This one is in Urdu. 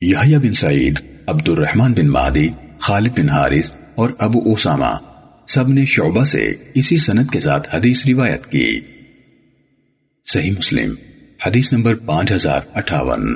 یحییٰ بن سعید عبد الرحمن بن مادی خالد بن حارث اور ابو اسامہ سب نے شعبہ سے اسی سند کے ساتھ حدیث روایت کی۔ صحیح مسلم، حدیث نمبر پانچ ہزار اٹھاون۔